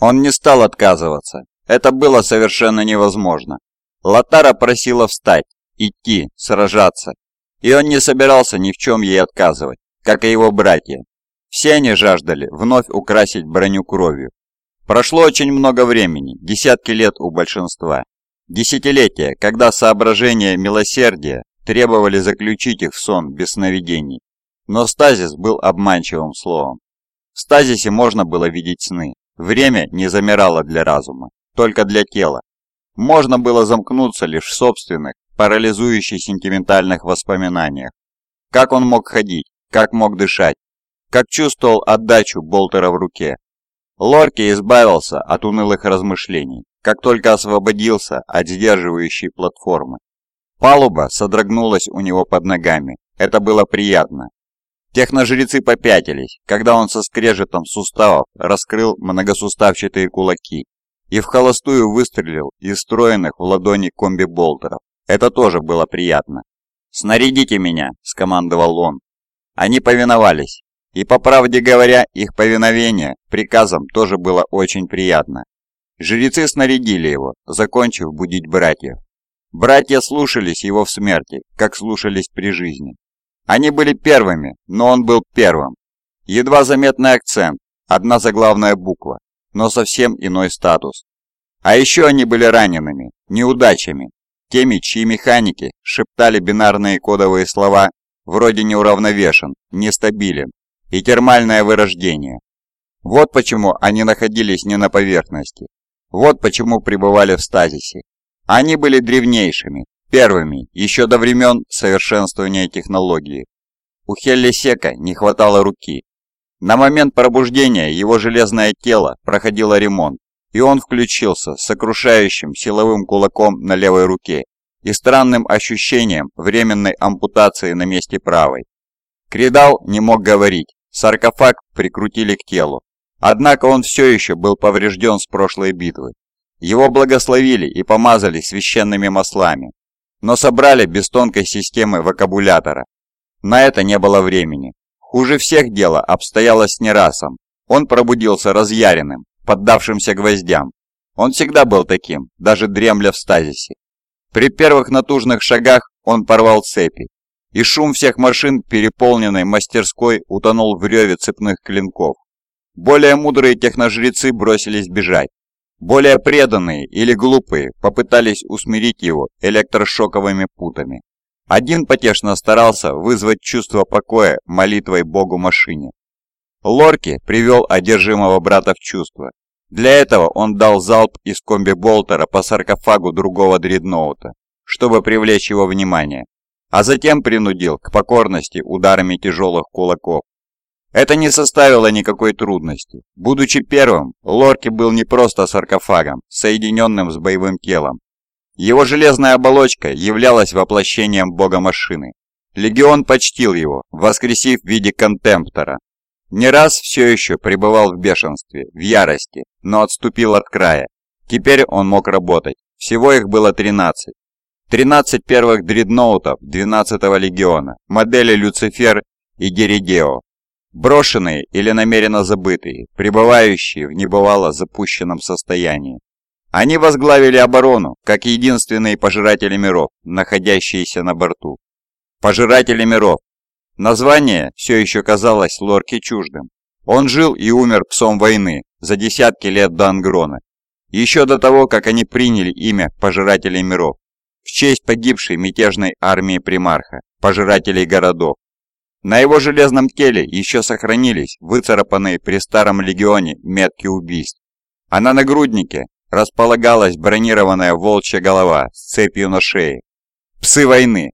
Он не стал отказываться. Это было совершенно невозможно. Латара просила встать, идти, сражаться. И он не собирался ни в чем ей отказывать, как и его братья. Все они жаждали вновь украсить броню кровью. Прошло очень много времени, десятки лет у большинства. Десятилетия, когда соображения милосердия требовали заключить их в сон без сновидений. Но стазис был обманчивым словом. В стазисе можно было видеть сны. Время не замирало для разума, только для тела. Можно было замкнуться лишь в собственных, парализующих сентиментальных воспоминаниях. Как он мог ходить, как мог дышать, как чувствовал отдачу болтера в руке. Лорки избавился от унылых размышлений, как только освободился от сдерживающей платформы. Палуба содрогнулась у него под ногами. Это было приятно. Техножрецы попятились, когда он со скрежетом суставов раскрыл многосуставчатые кулаки и в холостую выстрелил из встроенных в ладони комби-болтеров. Это тоже было приятно. «Снарядите меня!» – скомандовал он. Они повиновались, и по правде говоря, их повиновение приказам тоже было очень приятно. Жрецы снарядили его, закончив будить братьев. Братья слушались его в смерти, как слушались при жизни. Они были первыми, но он был первым. Едва заметный акцент, одна заглавная буква, но совсем иной статус. А еще они были ранеными, неудачами, теми, чьи механики шептали бинарные кодовые слова вроде неуравновешен, нестабилен и термальное вырождение. Вот почему они находились не на поверхности. Вот почему пребывали в стазисе. Они были древнейшими, Первыми, еще до времен совершенствования технологии. У Хеллисека не хватало руки. На момент пробуждения его железное тело проходило ремонт, и он включился с сокрушающим силовым кулаком на левой руке и странным ощущением временной ампутации на месте правой. Кридал не мог говорить, саркофаг прикрутили к телу. Однако он все еще был поврежден с прошлой битвы. Его благословили и помазали священными маслами, но собрали без тонкой системы вокабулятора. На это не было времени. Хуже всех дело обстояло с Нерасом. Он пробудился разъяренным, поддавшимся гвоздям. Он всегда был таким, даже дремля в стазисе. При первых натужных шагах он порвал цепи, и шум всех машин, переполненной мастерской, утонул в реве цепных клинков. Более мудрые техножрецы бросились бежать, более преданные или глупые попытались усмирить его электрошоковыми путами. Один потешно старался вызвать чувство покоя молитвой Богу машине. Лорки привел одержимого брата в чувство. Для этого он дал залп из комби-болтера по саркофагу другого дредноута, чтобы привлечь его внимание, а затем принудил к покорности ударами тяжелых кулаков. Это не составило никакой трудности. Будучи первым, Лорки был не просто саркофагом, соединенным с боевым телом. Его железная оболочка являлась воплощением бога машины. Легион почтил его, воскресив в виде контемптора. Не раз все еще пребывал в бешенстве, в ярости, но отступил от края. Теперь он мог работать. Всего их было 13. 13 первых дредноутов 12-го легиона, модели Люцифер и Геридео, Брошенные или намеренно забытые, пребывающие в небывало запущенном состоянии. Они возглавили оборону, как единственные пожиратели миров, находящиеся на борту. Пожиратели миров. Название все еще казалось Лорке чуждым. Он жил и умер псом войны за десятки лет до Ангрона. Еще до того, как они приняли имя Пожирателей миров, в честь погибшей мятежной армии примарха, Пожирателей городов, на его железном теле еще сохранились выцарапанные при старом легионе метки убийств, а на нагруднике располагалась бронированная волчья голова с цепью на шее. Псы войны.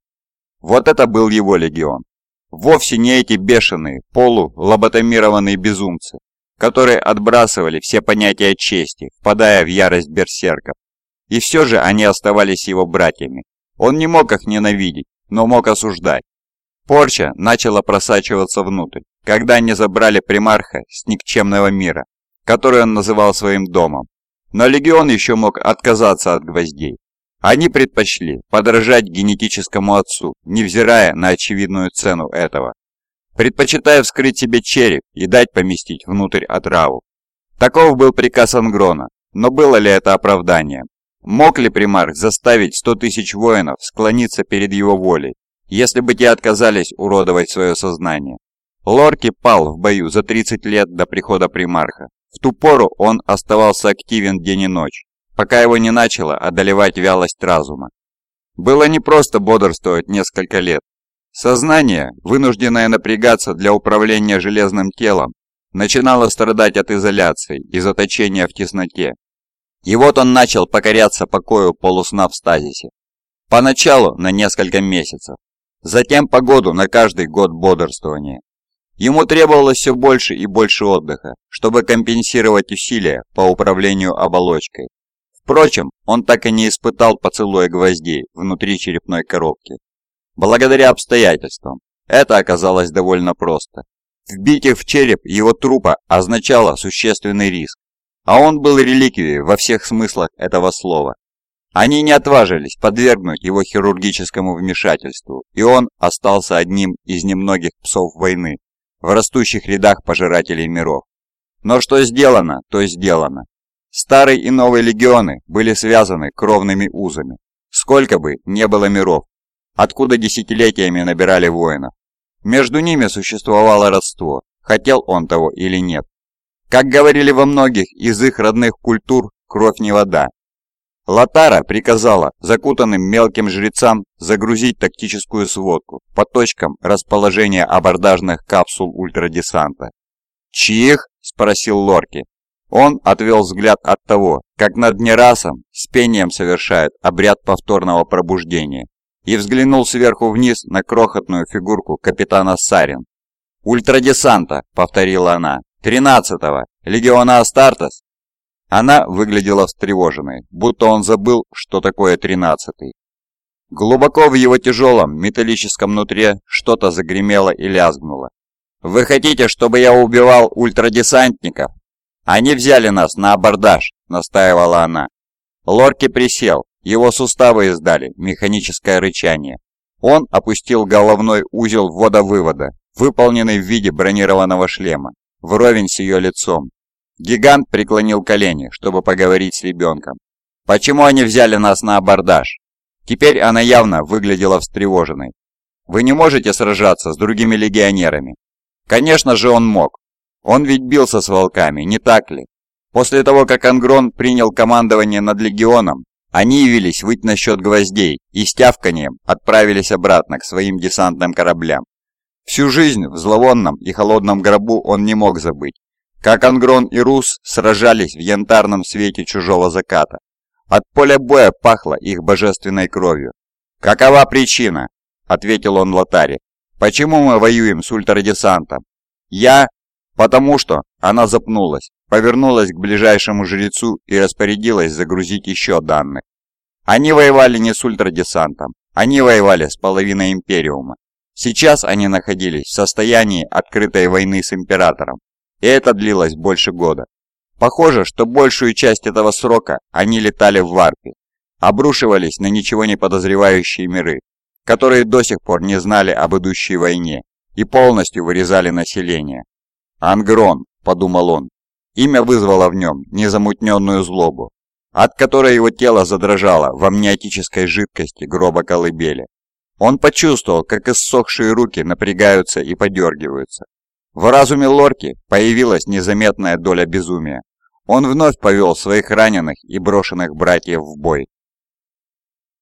Вот это был его легион. Вовсе не эти бешеные, полулоботомированные безумцы, которые отбрасывали все понятия чести, впадая в ярость берсерков. И все же они оставались его братьями. Он не мог их ненавидеть, но мог осуждать. Порча начала просачиваться внутрь, когда они забрали примарха с никчемного мира, который он называл своим домом. Но легион еще мог отказаться от гвоздей. Они предпочли подражать генетическому отцу, невзирая на очевидную цену этого. Предпочитая вскрыть себе череп и дать поместить внутрь отраву. Таков был приказ Ангрона, но было ли это оправданием? Мог ли примарх заставить 100 тысяч воинов склониться перед его волей, если бы те отказались уродовать свое сознание? Лорки пал в бою за 30 лет до прихода примарха. В ту пору он оставался активен день и ночь, пока его не начало одолевать вялость разума. Было непросто бодрствовать несколько лет. Сознание, вынужденное напрягаться для управления железным телом, начинало страдать от изоляции и заточения в тесноте. И вот он начал покоряться покою полусна в стазисе. Поначалу на несколько месяцев, затем по году на каждый год бодрствования. Ему требовалось все больше и больше отдыха, чтобы компенсировать усилия по управлению оболочкой. Впрочем, он так и не испытал поцелуя гвоздей внутри черепной коробки. Благодаря обстоятельствам, это оказалось довольно просто. Вбить их в череп его трупа означало существенный риск, а он был реликвией во всех смыслах этого слова. Они не отважились подвергнуть его хирургическому вмешательству, и он остался одним из немногих псов войны в растущих рядах пожирателей миров. Но что сделано, то сделано. Старый и новый легионы были связаны кровными узами. Сколько бы не было миров, откуда десятилетиями набирали воинов. Между ними существовало родство, хотел он того или нет. Как говорили во многих из их родных культур, кровь не вода. Латара приказала закутанным мелким жрецам загрузить тактическую сводку по точкам расположения абордажных капсул ультрадесанта. «Чьих?» – спросил Лорки. Он отвел взгляд от того, как над Нерасом с пением совершают обряд повторного пробуждения и взглянул сверху вниз на крохотную фигурку капитана Сарин. «Ультрадесанта», — повторила она, — «тринадцатого, легиона Астартес». Она выглядела встревоженной, будто он забыл, что такое тринадцатый. Глубоко в его тяжелом металлическом нутре что-то загремело и лязгнуло. «Вы хотите, чтобы я убивал ультрадесантников?» «Они взяли нас на абордаж», — настаивала она. Лорки присел, его суставы издали механическое рычание. Он опустил головной узел ввода-вывода, выполненный в виде бронированного шлема, вровень с ее лицом. Гигант преклонил колени, чтобы поговорить с ребенком. «Почему они взяли нас на абордаж?» Теперь она явно выглядела встревоженной. «Вы не можете сражаться с другими легионерами?» Конечно же он мог. Он ведь бился с волками, не так ли? После того, как Ангрон принял командование над легионом, они явились выть насчет гвоздей и с тявканием отправились обратно к своим десантным кораблям. Всю жизнь в зловонном и холодном гробу он не мог забыть, как Ангрон и Рус сражались в янтарном свете чужого заката. От поля боя пахло их божественной кровью. «Какова причина?» — ответил он Лотаре. «Почему мы воюем с ультрадесантом?» «Я...» «Потому что...» — она запнулась повернулась к ближайшему жрецу и распорядилась загрузить еще данных. Они воевали не с ультрадесантом, они воевали с половиной Империума. Сейчас они находились в состоянии открытой войны с Императором, и это длилось больше года. Похоже, что большую часть этого срока они летали в варпе, обрушивались на ничего не подозревающие миры, которые до сих пор не знали об идущей войне и полностью вырезали население. «Ангрон», — подумал он, Имя вызвало в нем незамутненную злобу, от которой его тело задрожало в амниотической жидкости гроба колыбели. Он почувствовал, как иссохшие руки напрягаются и подергиваются. В разуме Лорки появилась незаметная доля безумия. Он вновь повел своих раненых и брошенных братьев в бой.